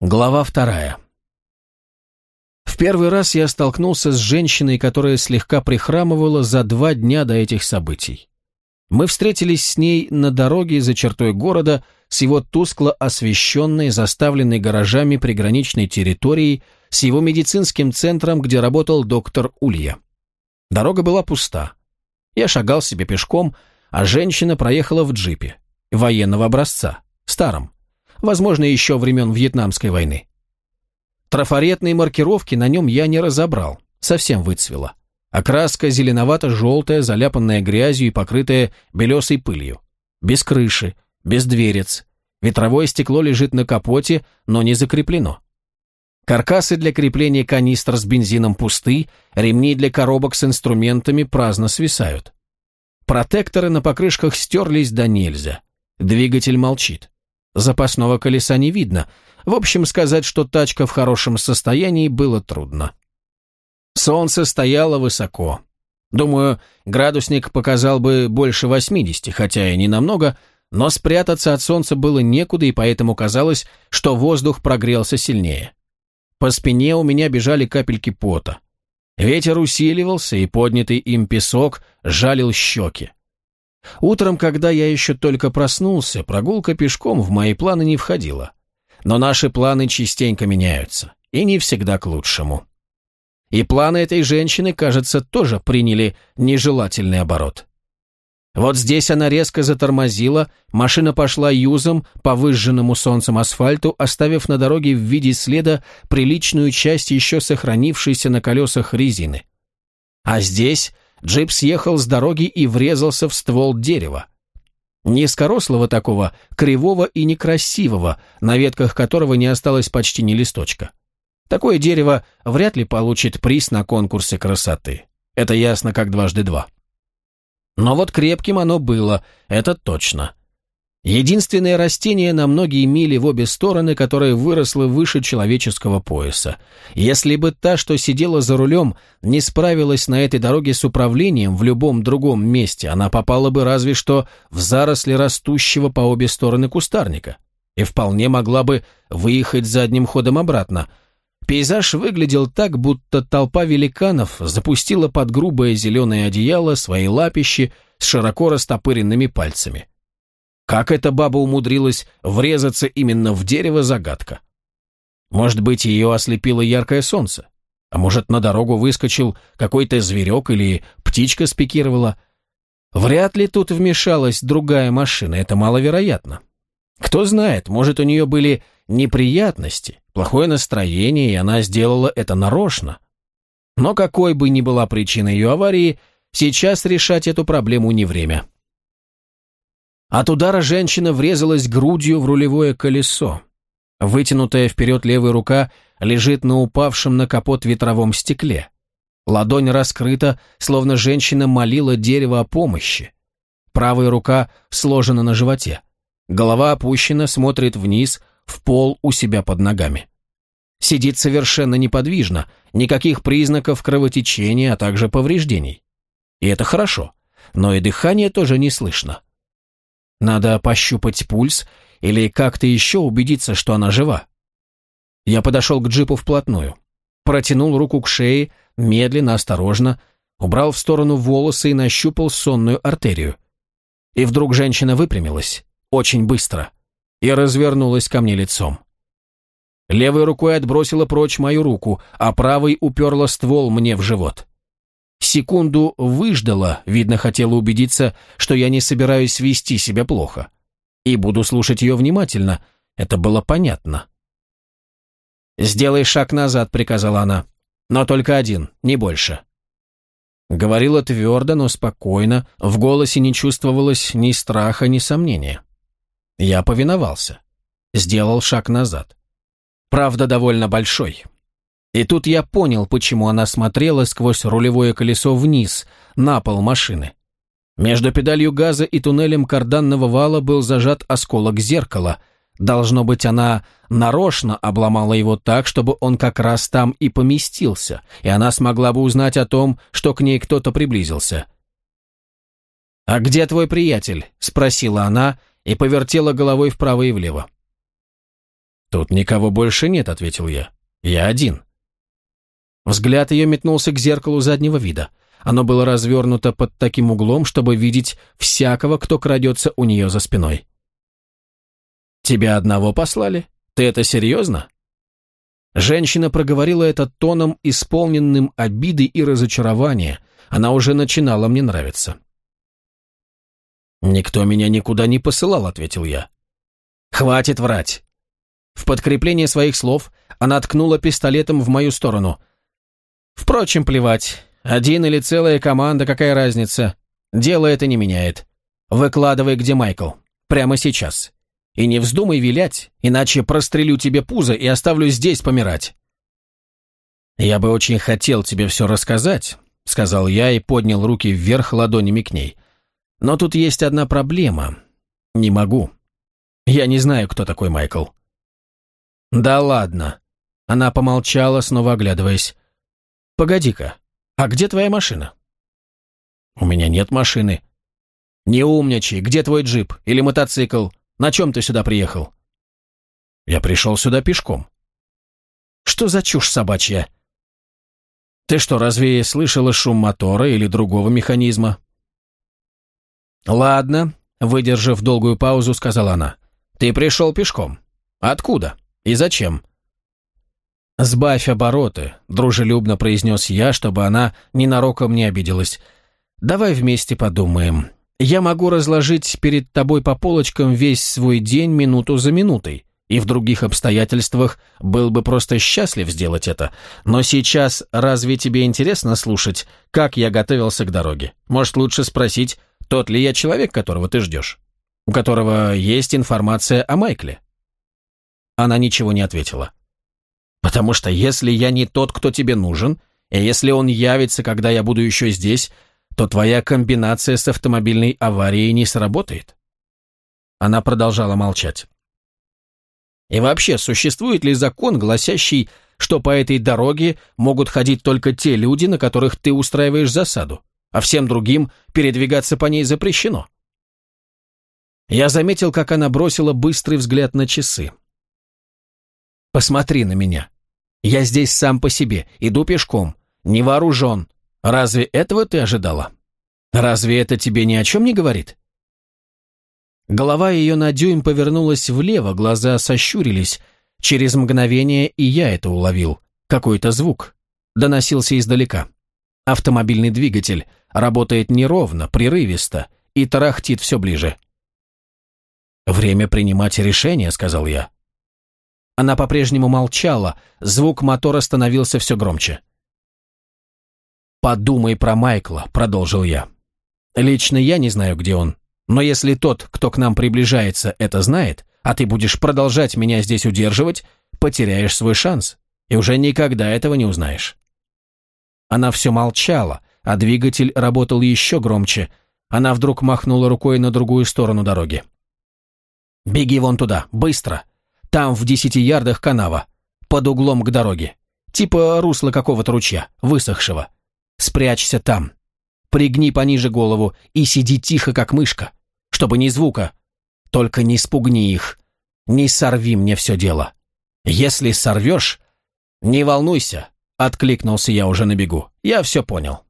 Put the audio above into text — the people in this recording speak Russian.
Глава вторая. В первый раз я столкнулся с женщиной, которая слегка прихрамывала за два дня до этих событий. Мы встретились с ней на дороге за чертой города с его тускло освещенной, заставленной гаражами приграничной территорией, с его медицинским центром, где работал доктор Улья. Дорога была пуста. Я шагал себе пешком, а женщина проехала в джипе, военного образца, старом возможно, еще времен Вьетнамской войны. Трафаретные маркировки на нем я не разобрал, совсем выцвела. Окраска зеленовато-желтая, заляпанная грязью и покрытая белесой пылью. Без крыши, без дверец. Ветровое стекло лежит на капоте, но не закреплено. Каркасы для крепления канистр с бензином пусты, ремни для коробок с инструментами праздно свисают. Протекторы на покрышках стерлись до нельзя. Двигатель молчит. Запасного колеса не видно. В общем, сказать, что тачка в хорошем состоянии, было трудно. Солнце стояло высоко. Думаю, градусник показал бы больше 80, хотя и не намного, но спрятаться от солнца было некуда, и поэтому казалось, что воздух прогрелся сильнее. По спине у меня бежали капельки пота. Ветер усиливался, и поднятый им песок жалил щеки. Утром, когда я еще только проснулся, прогулка пешком в мои планы не входила. Но наши планы частенько меняются, и не всегда к лучшему. И планы этой женщины, кажется, тоже приняли нежелательный оборот. Вот здесь она резко затормозила, машина пошла юзом по выжженному солнцем асфальту, оставив на дороге в виде следа приличную часть еще сохранившейся на колесах резины. А здесь Джип съехал с дороги и врезался в ствол дерева. Низкорослого такого, кривого и некрасивого, на ветках которого не осталось почти ни листочка. Такое дерево вряд ли получит приз на конкурсе красоты. Это ясно как дважды два. Но вот крепким оно было, это точно. Единственное растение на многие мили в обе стороны, которое выросло выше человеческого пояса. Если бы та, что сидела за рулем, не справилась на этой дороге с управлением в любом другом месте, она попала бы разве что в заросли растущего по обе стороны кустарника и вполне могла бы выехать задним ходом обратно. Пейзаж выглядел так, будто толпа великанов запустила под грубое зеленое одеяло свои лапищи с широко растопыренными пальцами. Как эта баба умудрилась врезаться именно в дерево – загадка. Может быть, ее ослепило яркое солнце? А может, на дорогу выскочил какой-то зверек или птичка спикировала? Вряд ли тут вмешалась другая машина, это маловероятно. Кто знает, может, у нее были неприятности, плохое настроение, и она сделала это нарочно. Но какой бы ни была причина ее аварии, сейчас решать эту проблему не время. От удара женщина врезалась грудью в рулевое колесо. Вытянутая вперед левая рука лежит на упавшем на капот ветровом стекле. Ладонь раскрыта, словно женщина молила дерево о помощи. Правая рука сложена на животе. Голова опущена, смотрит вниз, в пол у себя под ногами. Сидит совершенно неподвижно, никаких признаков кровотечения, а также повреждений. И это хорошо, но и дыхание тоже не слышно. Надо пощупать пульс или как-то еще убедиться, что она жива. Я подошел к джипу вплотную. Протянул руку к шее, медленно, осторожно, убрал в сторону волосы и нащупал сонную артерию. И вдруг женщина выпрямилась, очень быстро, и развернулась ко мне лицом. Левой рукой отбросила прочь мою руку, а правой уперла ствол мне в живот. Секунду выждала, видно, хотела убедиться, что я не собираюсь вести себя плохо. И буду слушать ее внимательно, это было понятно. «Сделай шаг назад», — приказала она. «Но только один, не больше». Говорила твердо, но спокойно, в голосе не чувствовалось ни страха, ни сомнения. Я повиновался. Сделал шаг назад. Правда, довольно большой. И тут я понял, почему она смотрела сквозь рулевое колесо вниз, на пол машины. Между педалью газа и туннелем карданного вала был зажат осколок зеркала. Должно быть, она нарочно обломала его так, чтобы он как раз там и поместился, и она смогла бы узнать о том, что к ней кто-то приблизился. «А где твой приятель?» — спросила она и повертела головой вправо и влево. «Тут никого больше нет», — ответил я. «Я один». Взгляд ее метнулся к зеркалу заднего вида. Оно было развернуто под таким углом, чтобы видеть всякого, кто крадется у нее за спиной. «Тебя одного послали? Ты это серьезно?» Женщина проговорила это тоном, исполненным обиды и разочарования. Она уже начинала мне нравиться. «Никто меня никуда не посылал», — ответил я. «Хватит врать». В подкрепление своих слов она ткнула пистолетом в мою сторону. Впрочем, плевать. Один или целая команда, какая разница? Дело это не меняет. Выкладывай, где Майкл. Прямо сейчас. И не вздумай вилять, иначе прострелю тебе пузо и оставлю здесь помирать. Я бы очень хотел тебе все рассказать, сказал я и поднял руки вверх ладонями к ней. Но тут есть одна проблема. Не могу. Я не знаю, кто такой Майкл. Да ладно. Она помолчала, снова оглядываясь. «Погоди-ка, а где твоя машина?» «У меня нет машины». «Не умничай, где твой джип или мотоцикл? На чем ты сюда приехал?» «Я пришел сюда пешком». «Что за чушь собачья?» «Ты что, разве слышала шум мотора или другого механизма?» «Ладно», — выдержав долгую паузу, сказала она. «Ты пришел пешком. Откуда? И зачем?» «Сбавь обороты», — дружелюбно произнес я, чтобы она ненароком не обиделась. «Давай вместе подумаем. Я могу разложить перед тобой по полочкам весь свой день минуту за минутой, и в других обстоятельствах был бы просто счастлив сделать это. Но сейчас разве тебе интересно слушать, как я готовился к дороге? Может, лучше спросить, тот ли я человек, которого ты ждешь? У которого есть информация о Майкле?» Она ничего не ответила. Потому что если я не тот, кто тебе нужен, и если он явится, когда я буду еще здесь, то твоя комбинация с автомобильной аварией не сработает. Она продолжала молчать. И вообще, существует ли закон, гласящий, что по этой дороге могут ходить только те люди, на которых ты устраиваешь засаду, а всем другим передвигаться по ней запрещено? Я заметил, как она бросила быстрый взгляд на часы. Посмотри на меня. Я здесь сам по себе, иду пешком, не вооружен. Разве этого ты ожидала? Разве это тебе ни о чем не говорит?» Голова ее на дюйм повернулась влево, глаза сощурились. Через мгновение и я это уловил. Какой-то звук. Доносился издалека. Автомобильный двигатель работает неровно, прерывисто и тарахтит все ближе. «Время принимать решение», — сказал я. Она по-прежнему молчала, звук мотора становился все громче. «Подумай про Майкла», — продолжил я. «Лично я не знаю, где он, но если тот, кто к нам приближается, это знает, а ты будешь продолжать меня здесь удерживать, потеряешь свой шанс, и уже никогда этого не узнаешь». Она все молчала, а двигатель работал еще громче. Она вдруг махнула рукой на другую сторону дороги. «Беги вон туда, быстро!» Там в десяти ярдах канава, под углом к дороге. Типа русла какого-то ручья, высохшего. Спрячься там. Пригни пониже голову и сиди тихо, как мышка. Чтобы ни звука. Только не спугни их. Не сорви мне все дело. Если сорвешь... Не волнуйся, откликнулся я уже на бегу. Я все понял.